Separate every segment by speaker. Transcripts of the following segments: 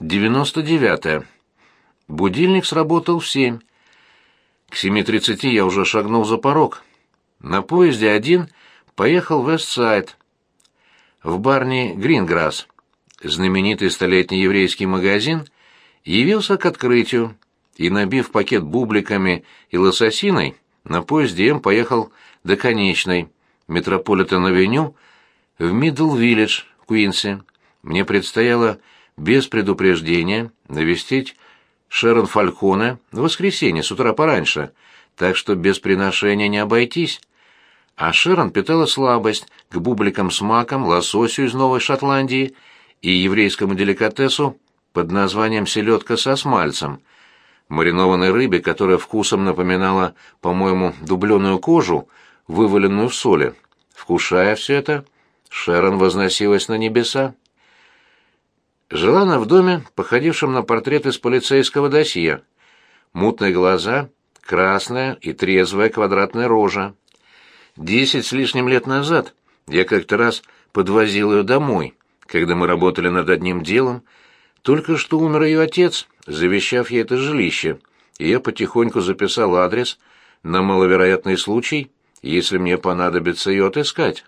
Speaker 1: 99. -е. Будильник сработал в семь. К 7.30 я уже шагнул за порог. На поезде один поехал в Вестсайд, в Barney Greengrass. Знаменитый столетний еврейский магазин явился к открытию, и, набив пакет бубликами и лососиной, на поезде М поехал до конечной, Метрополитен-авеню, в Мидл-Виллидж, Куинси. Мне предстояло без предупреждения навестить Шерон Фальконе в воскресенье с утра пораньше, так что без приношения не обойтись. А Шерон питала слабость к бубликам с маком, лососю из Новой Шотландии и еврейскому деликатесу под названием селедка со смальцем, маринованной рыбе, которая вкусом напоминала, по-моему, дубленую кожу, вываленную в соли. Вкушая все это, Шерон возносилась на небеса. Жила она в доме, походившем на портрет из полицейского досье. Мутные глаза, красная и трезвая квадратная рожа. Десять с лишним лет назад я как-то раз подвозил ее домой, когда мы работали над одним делом. Только что умер ее отец, завещав ей это жилище, и я потихоньку записал адрес на маловероятный случай, если мне понадобится ее отыскать.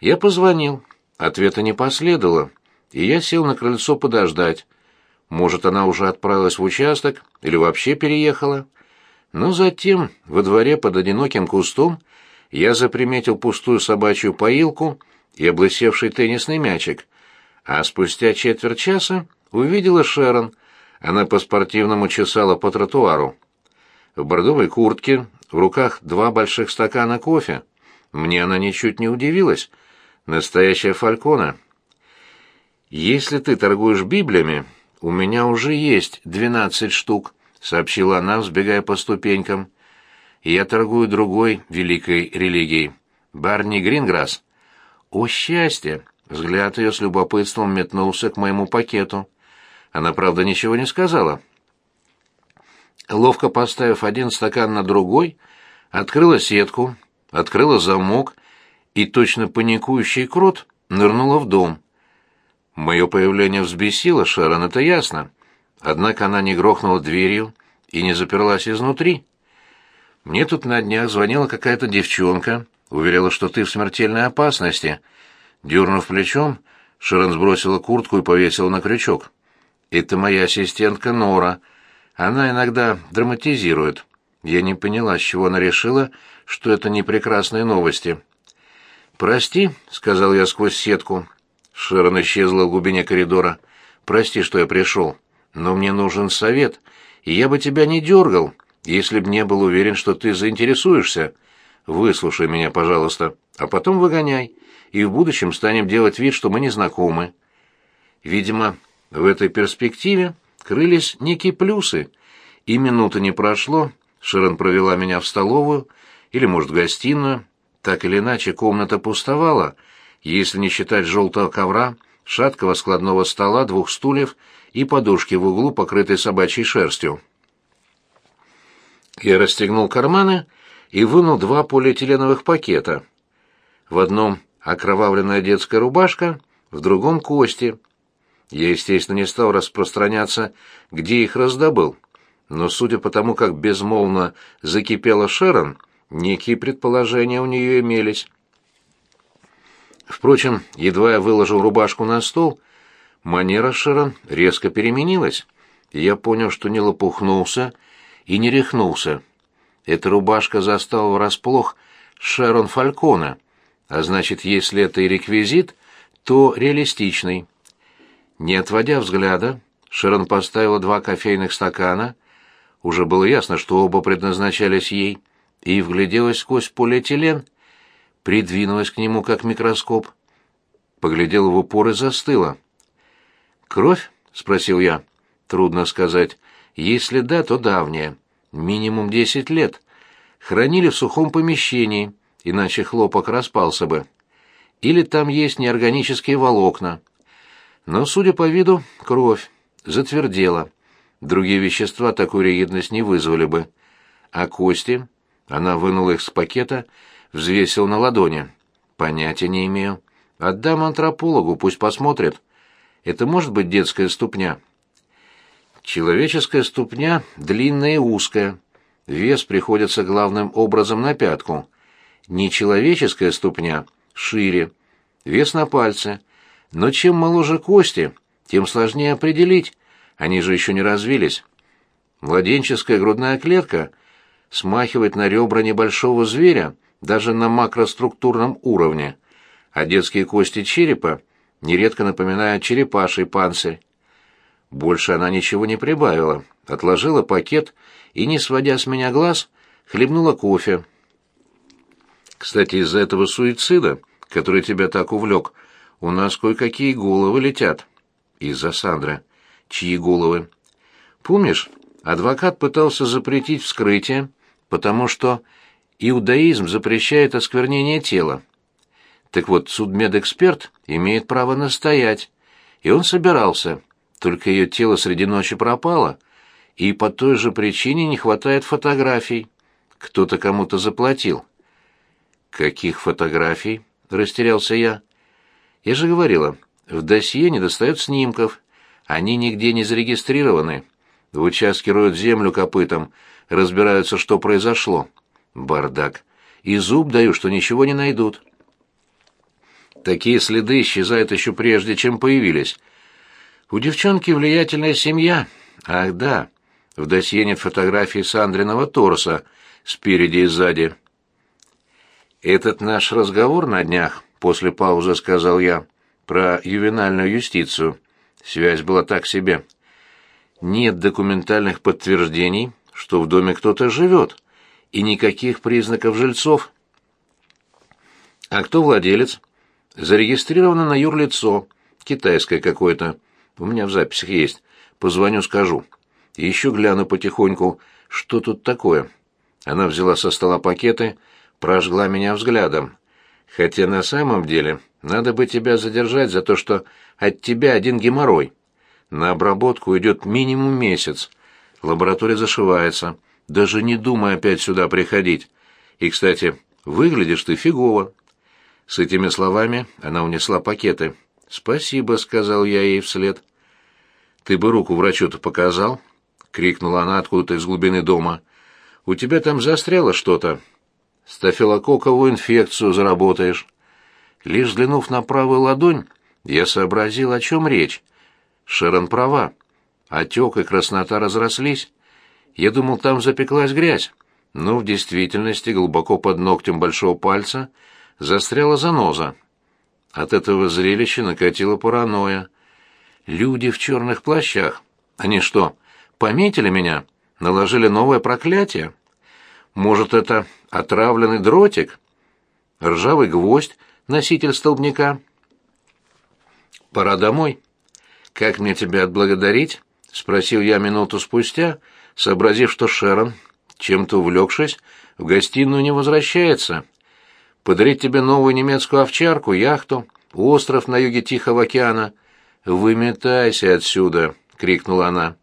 Speaker 1: Я позвонил, ответа не последовало, и я сел на крыльцо подождать. Может, она уже отправилась в участок или вообще переехала. Но затем во дворе под одиноким кустом я заприметил пустую собачью поилку и облысевший теннисный мячик, а спустя четверть часа увидела Шерон. Она по-спортивному чесала по тротуару. В бордовой куртке, в руках два больших стакана кофе. Мне она ничуть не удивилась. Настоящая фалькона. «Если ты торгуешь Библиями, у меня уже есть двенадцать штук», — сообщила она, взбегая по ступенькам. «Я торгую другой великой религией. Барни Гринграсс». «О, счастье!» — взгляд ее с любопытством метнулся к моему пакету. Она, правда, ничего не сказала. Ловко поставив один стакан на другой, открыла сетку, открыла замок и, точно паникующий крот, нырнула в дом. Мое появление взбесило Шерон, это ясно. Однако она не грохнула дверью и не заперлась изнутри. Мне тут на днях звонила какая-то девчонка, уверяла, что ты в смертельной опасности. Дернув плечом, Шерон сбросила куртку и повесила на крючок. «Это моя ассистентка Нора. Она иногда драматизирует. Я не поняла, с чего она решила, что это не прекрасные новости». «Прости», — сказал я сквозь сетку. Шерон исчезла в глубине коридора. «Прости, что я пришел, но мне нужен совет, и я бы тебя не дергал, если б не был уверен, что ты заинтересуешься. Выслушай меня, пожалуйста, а потом выгоняй, и в будущем станем делать вид, что мы не знакомы». Видимо, в этой перспективе крылись некие плюсы, и минуты не прошло, Шерон провела меня в столовую, или, может, в гостиную, так или иначе, комната пустовала, если не считать желтого ковра, шаткого складного стола, двух стульев и подушки в углу, покрытой собачьей шерстью. Я расстегнул карманы и вынул два полиэтиленовых пакета. В одном окровавленная детская рубашка, в другом кости. Я, естественно, не стал распространяться, где их раздобыл, но, судя по тому, как безмолвно закипела Шерон, Некие предположения у нее имелись. Впрочем, едва я выложил рубашку на стол, манера Шерон резко переменилась, и я понял, что не лопухнулся и не рехнулся. Эта рубашка застала врасплох Шерон Фалькона, а значит, если это и реквизит, то реалистичный. Не отводя взгляда, Шерон поставила два кофейных стакана, уже было ясно, что оба предназначались ей, — и вгляделась сквозь полиэтилен, придвинулась к нему как микроскоп, поглядела в упор и застыла. «Кровь?» — спросил я. «Трудно сказать. Если да, то давняя. Минимум десять лет. Хранили в сухом помещении, иначе хлопок распался бы. Или там есть неорганические волокна. Но, судя по виду, кровь. Затвердела. Другие вещества такую ригидность не вызвали бы. А кости? Она вынула их с пакета, взвесила на ладони. Понятия не имею. Отдам антропологу, пусть посмотрит. Это может быть детская ступня? Человеческая ступня длинная и узкая. Вес приходится главным образом на пятку. Нечеловеческая ступня шире. Вес на пальце. Но чем моложе кости, тем сложнее определить. Они же еще не развились. Младенческая грудная клетка смахивает на ребра небольшого зверя даже на макроструктурном уровне, а детские кости черепа нередко напоминают черепаший панцирь. Больше она ничего не прибавила, отложила пакет и, не сводя с меня глаз, хлебнула кофе. Кстати, из-за этого суицида, который тебя так увлек, у нас кое-какие головы летят. Из-за Сандры. Чьи головы? Помнишь, адвокат пытался запретить вскрытие, потому что иудаизм запрещает осквернение тела. Так вот, судмедэксперт имеет право настоять, и он собирался – только ее тело среди ночи пропало, и по той же причине не хватает фотографий. Кто-то кому-то заплатил. «Каких фотографий?» — растерялся я. «Я же говорила, в досье не достает снимков. Они нигде не зарегистрированы. В участке роют землю копытом, разбираются, что произошло. Бардак. И зуб даю, что ничего не найдут». Такие следы исчезают еще прежде, чем появились. У девчонки влиятельная семья. Ах, да. В досье нет фотографии Сандриного торса спереди и сзади. Этот наш разговор на днях, после паузы сказал я, про ювенальную юстицию. Связь была так себе. Нет документальных подтверждений, что в доме кто-то живет, и никаких признаков жильцов. А кто владелец? Зарегистрировано на юрлицо, китайское какое-то. У меня в записях есть. Позвоню, скажу. Еще гляну потихоньку, что тут такое. Она взяла со стола пакеты, прожгла меня взглядом. Хотя на самом деле надо бы тебя задержать за то, что от тебя один геморрой. На обработку идет минимум месяц. Лаборатория зашивается. Даже не думай опять сюда приходить. И, кстати, выглядишь ты фигово. С этими словами она унесла пакеты. «Спасибо», — сказал я ей вслед. «Ты бы руку врачу-то показал?» — крикнула она откуда-то из глубины дома. «У тебя там застряло что-то. Стафилококковую инфекцию заработаешь». Лишь взглянув на правую ладонь, я сообразил, о чем речь. Шерон права. Отек и краснота разрослись. Я думал, там запеклась грязь, но в действительности глубоко под ногтем большого пальца застряла заноза. От этого зрелища накатила паранойя. Люди в черных плащах. Они что, пометили меня? Наложили новое проклятие? Может, это отравленный дротик? Ржавый гвоздь, носитель столбняка? Пора домой. Как мне тебя отблагодарить? Спросил я минуту спустя, сообразив, что Шерон, чем-то увлекшись, в гостиную не возвращается подарить тебе новую немецкую овчарку, яхту, остров на юге Тихого океана. Выметайся отсюда, крикнула она.